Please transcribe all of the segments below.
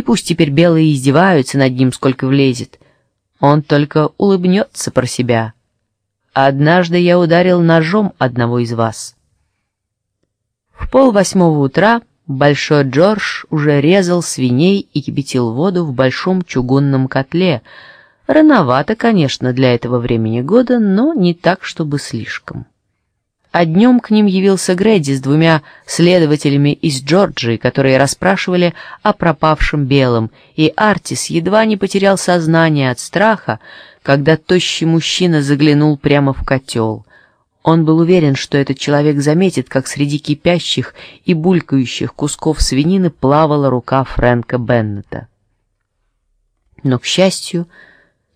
и пусть теперь белые издеваются над ним, сколько влезет. Он только улыбнется про себя. Однажды я ударил ножом одного из вас. В пол восьмого утра Большой Джордж уже резал свиней и кипятил воду в большом чугунном котле. Рановато, конечно, для этого времени года, но не так, чтобы слишком. А днем к ним явился Грэдди с двумя следователями из Джорджии, которые расспрашивали о пропавшем белом, и Артис едва не потерял сознание от страха, когда тощий мужчина заглянул прямо в котел. Он был уверен, что этот человек заметит, как среди кипящих и булькающих кусков свинины плавала рука Фрэнка Беннета. Но, к счастью,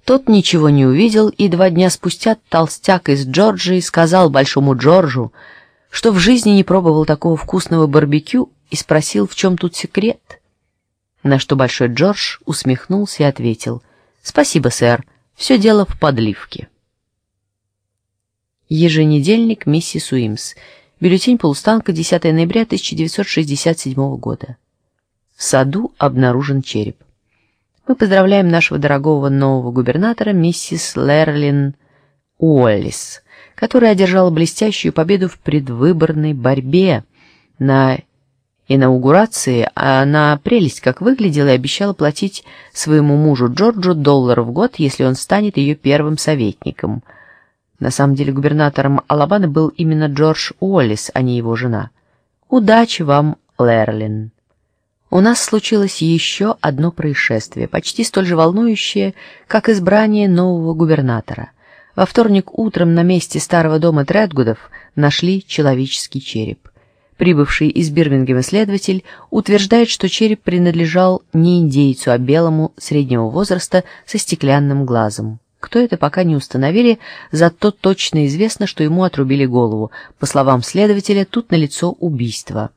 тот ничего не увидел, и два дня спустя толстяк из Джорджии сказал Большому Джорджу, что в жизни не пробовал такого вкусного барбекю, и спросил, в чем тут секрет. На что Большой Джордж усмехнулся и ответил, «Спасибо, сэр, все дело в подливке». Еженедельник миссис Уимс. Бюллетень полустанка 10 ноября 1967 года. В саду обнаружен череп. Мы поздравляем нашего дорогого нового губернатора миссис Лерлин Уоллис, которая одержала блестящую победу в предвыборной борьбе на инаугурации, а она прелесть как выглядела и обещала платить своему мужу Джорджу доллар в год, если он станет ее первым советником – на самом деле губернатором Алабаны был именно Джордж Уоллес, а не его жена. Удачи вам, Лерлин. У нас случилось еще одно происшествие, почти столь же волнующее, как избрание нового губернатора. Во вторник утром на месте старого дома Тредгудов нашли человеческий череп. Прибывший из Бирмингема следователь утверждает, что череп принадлежал не индейцу, а белому среднего возраста со стеклянным глазом. Кто это, пока не установили, зато точно известно, что ему отрубили голову. По словам следователя, тут налицо убийство.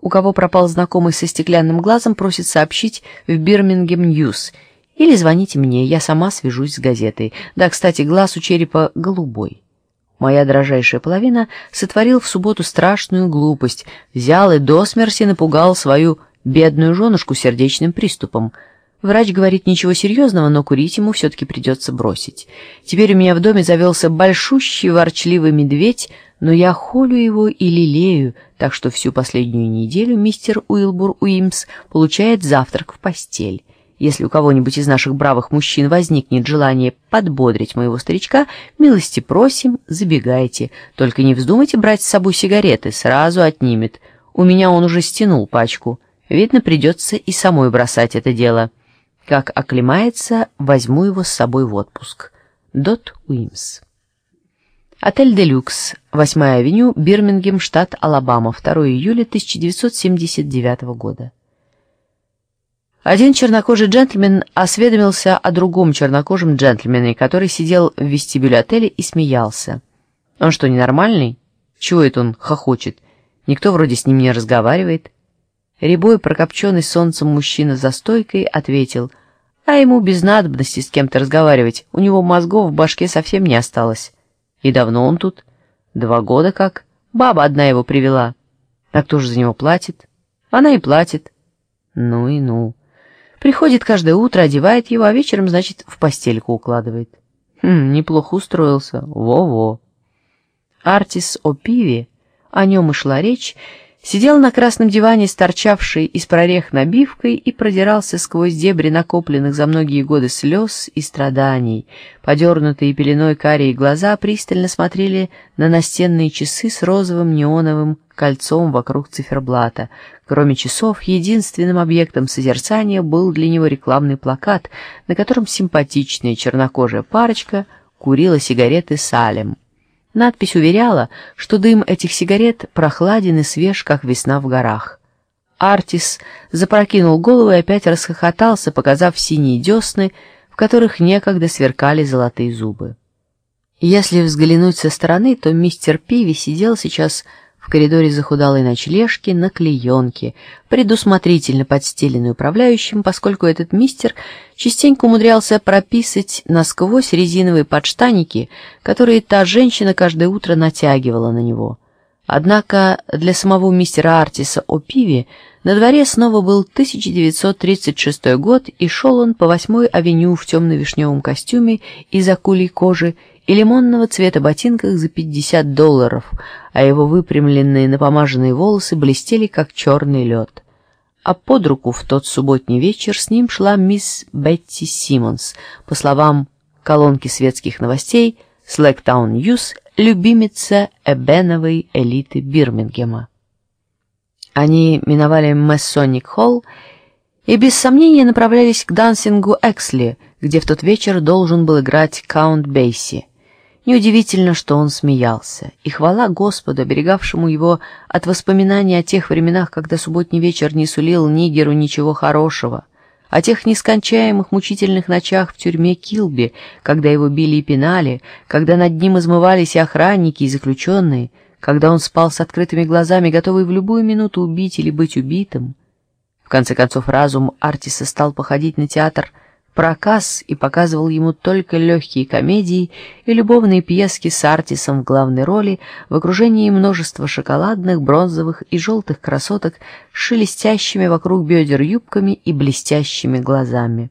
У кого пропал знакомый со стеклянным глазом, просит сообщить в Birmingham News. Или звоните мне, я сама свяжусь с газетой. Да, кстати, глаз у черепа голубой. Моя дрожайшая половина сотворил в субботу страшную глупость, взял и до смерти напугал свою бедную женушку сердечным приступом — Врач говорит ничего серьезного, но курить ему все-таки придется бросить. Теперь у меня в доме завелся большущий ворчливый медведь, но я холю его и лелею, так что всю последнюю неделю мистер Уилбур Уимс получает завтрак в постель. Если у кого-нибудь из наших бравых мужчин возникнет желание подбодрить моего старичка, милости просим, забегайте. Только не вздумайте брать с собой сигареты, сразу отнимет. У меня он уже стянул пачку. Видно, придется и самой бросать это дело. Как оклемается, возьму его с собой в отпуск. Дот Уимс. Отель «Делюкс», 8-я авеню, Бирмингем, штат Алабама, 2 июля 1979 года. Один чернокожий джентльмен осведомился о другом чернокожем джентльмене, который сидел в вестибюле отеля и смеялся. Он что, ненормальный? Чего это он хохочет? Никто вроде с ним не разговаривает. Рябой, прокопченный солнцем мужчина за стойкой, ответил, а ему без надобности с кем-то разговаривать, у него мозгов в башке совсем не осталось. И давно он тут? Два года как. Баба одна его привела. А кто же за него платит? Она и платит. Ну и ну. Приходит каждое утро, одевает его, а вечером, значит, в постельку укладывает. Хм, неплохо устроился. Во-во. Артис о пиве, о нем и шла речь, сидел на красном диване с торчавшей из прорех набивкой и продирался сквозь дебри накопленных за многие годы слез и страданий. Подернутые пеленой карие глаза пристально смотрели на настенные часы с розовым неоновым кольцом вокруг циферблата. Кроме часов, единственным объектом созерцания был для него рекламный плакат, на котором симпатичная чернокожая парочка курила сигареты «Салем». Надпись уверяла, что дым этих сигарет прохладен и свеж, как весна в горах. Артис запрокинул голову и опять расхохотался, показав синие десны, в которых некогда сверкали золотые зубы. Если взглянуть со стороны, то мистер Пиви сидел сейчас в коридоре захудалой ночлежки на клеенке, предусмотрительно подстеленной управляющим, поскольку этот мистер частенько умудрялся прописать насквозь резиновые подштаники, которые та женщина каждое утро натягивала на него. Однако для самого мистера Артиса О'Пиви на дворе снова был 1936 год, и шел он по восьмой авеню в темно-вишневом костюме из акулей кожи и лимонного цвета ботинках за 50 долларов, а его выпрямленные напомаженные волосы блестели, как черный лед. А под руку в тот субботний вечер с ним шла мисс Бетти Симмонс, по словам колонки светских новостей Slagtown News, любимица эбеновой элиты Бирмингема. Они миновали Masonic Hall и без сомнения направлялись к дансингу Эксли, где в тот вечер должен был играть Каунт Бейси. Неудивительно, что он смеялся, и хвала Господу, оберегавшему его от воспоминаний о тех временах, когда субботний вечер не сулил Нигеру ничего хорошего, о тех нескончаемых мучительных ночах в тюрьме Килби, когда его били и пинали, когда над ним измывались и охранники, и заключенные, когда он спал с открытыми глазами, готовый в любую минуту убить или быть убитым. В конце концов, разум Артиса стал походить на театр — проказ и показывал ему только легкие комедии и любовные пьески с Артисом в главной роли в окружении множества шоколадных, бронзовых и желтых красоток с шелестящими вокруг бедер юбками и блестящими глазами.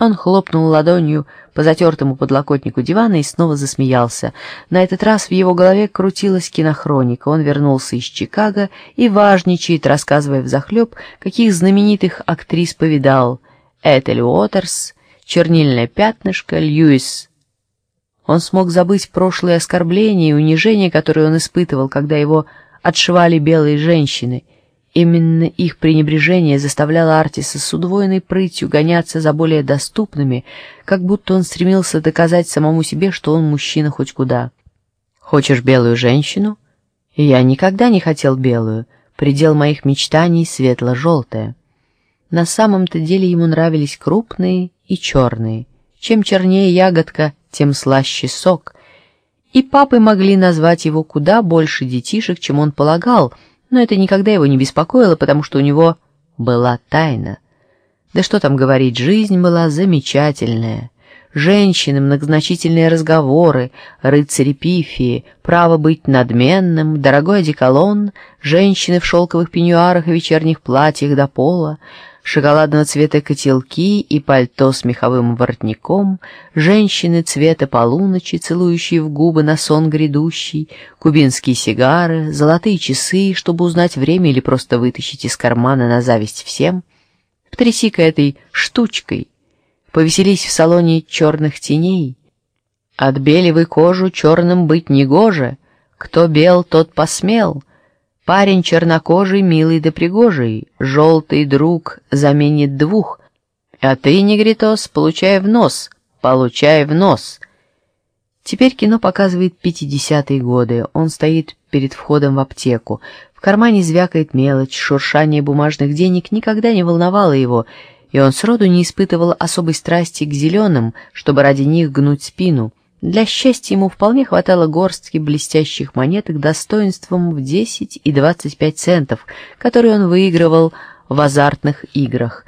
Он хлопнул ладонью по затертому подлокотнику дивана и снова засмеялся. На этот раз в его голове крутилась кинохроника. Он вернулся из Чикаго и важничает, рассказывая взахлеб, каких знаменитых актрис повидал — Этель Уотерс, чернильное пятнышко, Льюис. Он смог забыть прошлые оскорбления и унижения, которые он испытывал, когда его отшивали белые женщины. Именно их пренебрежение заставляло Артиса с удвоенной прытью гоняться за более доступными, как будто он стремился доказать самому себе, что он мужчина хоть куда. «Хочешь белую женщину?» «Я никогда не хотел белую. Предел моих мечтаний светло-желтая». На самом-то деле ему нравились крупные и черные. Чем чернее ягодка, тем слаще сок. И папы могли назвать его куда больше детишек, чем он полагал, но это никогда его не беспокоило, потому что у него была тайна. Да что там говорить, жизнь была замечательная. Женщины, многозначительные разговоры, рыцари пифии, право быть надменным, дорогой одеколон, женщины в шелковых пеньюарах и вечерних платьях до пола — шоколадного цвета котелки и пальто с меховым воротником, женщины цвета полуночи, целующие в губы на сон грядущий, кубинские сигары, золотые часы, чтобы узнать время или просто вытащить из кармана на зависть всем. Потряси-ка этой штучкой, повеселись в салоне черных теней. Отбеливай кожу, черным быть негоже, кто бел, тот посмел — Парень чернокожий, милый да пригожий, желтый друг заменит двух, а ты, негритос, получай в нос, получай в нос. Теперь кино показывает пятидесятые годы. Он стоит перед входом в аптеку. В кармане звякает мелочь, шуршание бумажных денег никогда не волновало его, и он сроду не испытывал особой страсти к зеленым, чтобы ради них гнуть спину. Для счастья ему вполне хватало горстки блестящих монеток достоинством в 10 и 25 центов, которые он выигрывал в азартных играх.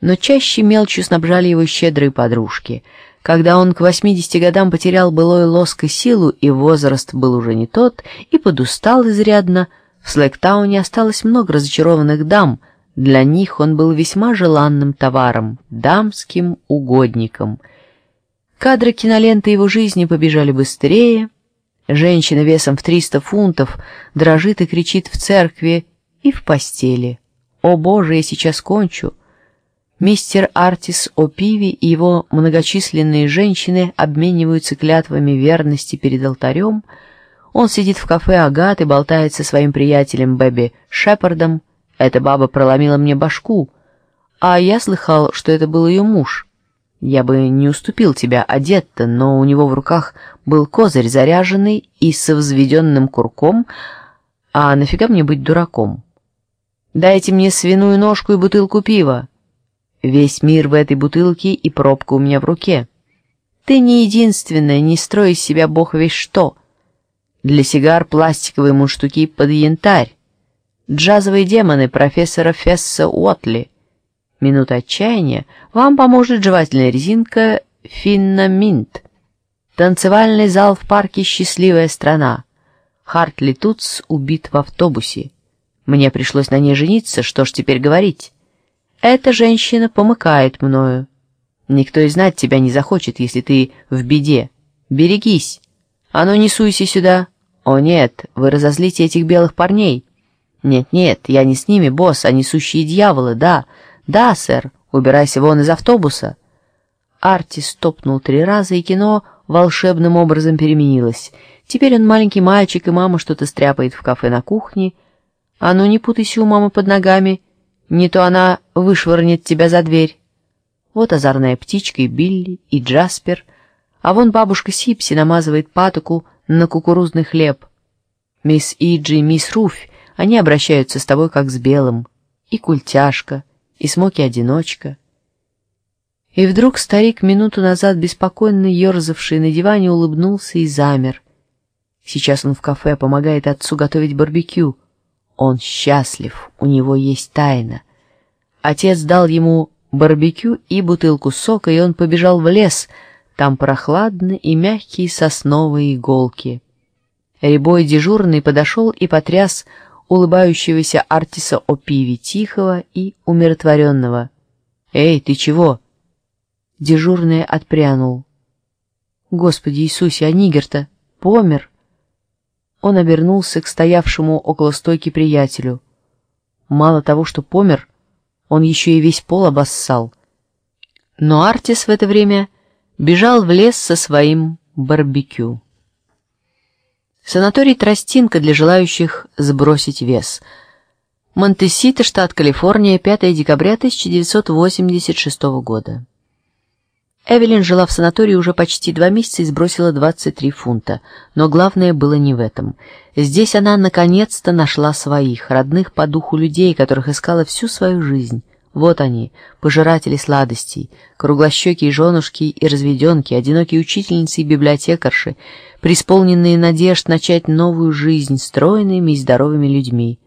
Но чаще мелочью снабжали его щедрые подружки. Когда он к 80 годам потерял былой лоск и силу, и возраст был уже не тот, и подустал изрядно, в Слэктауне осталось много разочарованных дам. Для них он был весьма желанным товаром, дамским угодником — Кадры киноленты его жизни побежали быстрее. Женщина весом в 300 фунтов дрожит и кричит в церкви и в постели. «О, Боже, я сейчас кончу!» Мистер Артис О'Пиви и его многочисленные женщины обмениваются клятвами верности перед алтарем. Он сидит в кафе «Агат» и болтает со своим приятелем Бэби Шепардом. «Эта баба проломила мне башку, а я слыхал, что это был ее муж». Я бы не уступил тебя одет-то, но у него в руках был козырь заряженный и со взведенным курком, а нафига мне быть дураком? Дайте мне свиную ножку и бутылку пива. Весь мир в этой бутылке и пробка у меня в руке. Ты не единственная, не строй из себя бог весь что. Для сигар пластиковые мундштуки под янтарь. Джазовые демоны профессора Фесса Уотли — минуты отчаяния, вам поможет жевательная резинка Финнаминт. Танцевальный зал в парке «Счастливая страна». Хартли Тутс убит в автобусе. Мне пришлось на ней жениться, что ж теперь говорить? Эта женщина помыкает мною. Никто и знать тебя не захочет, если ты в беде. Берегись. А ну не суйся сюда. О нет, вы разозлите этих белых парней. Нет-нет, я не с ними, босс, а несущие дьяволы, да. Да, сэр, убирайся вон из автобуса. Арти стопнул три раза, и кино волшебным образом переменилось. Теперь он маленький мальчик, и мама что-то стряпает в кафе на кухне. А ну не путайся у мамы под ногами, не то она вышвырнет тебя за дверь. Вот озорная птичка и Билли, и Джаспер, а вон бабушка Сипси намазывает патоку на кукурузный хлеб. Мисс Иджи и мисс Руфь, они обращаются с тобой как с белым. И культяшка, и смоки-одиночка. И вдруг старик, минуту назад беспокойно ерзавший на диване, улыбнулся и замер. Сейчас он в кафе помогает отцу готовить барбекю. Он счастлив, у него есть тайна. Отец дал ему барбекю и бутылку сока, и он побежал в лес. Там прохладно и мягкие сосновые иголки. Рябой дежурный подошел и потряс улыбающегося Артиса о пиве тихого и умиротворенного. «Эй, ты чего?» Дежурный отпрянул. «Господи Иисусе, а нигер-то помер!» Он обернулся к стоявшему около стойки приятелю. Мало того, что помер, он еще и весь пол обоссал. Но Артис в это время бежал в лес со своим барбекю. Санаторий «Тростинка» для желающих сбросить вес. Монтесита, штат Калифорния, 5 декабря 1986 года. Эвелин жила в санатории уже почти два месяца и сбросила 23 фунта. Но главное было не в этом. Здесь она наконец-то нашла своих, родных по духу людей, которых искала всю свою жизнь. Вот они, пожиратели сладостей, круглощекие женушки и разведенки, одинокие учительницы и библиотекарши, преисполненные надежд начать новую жизнь стройными и здоровыми людьми.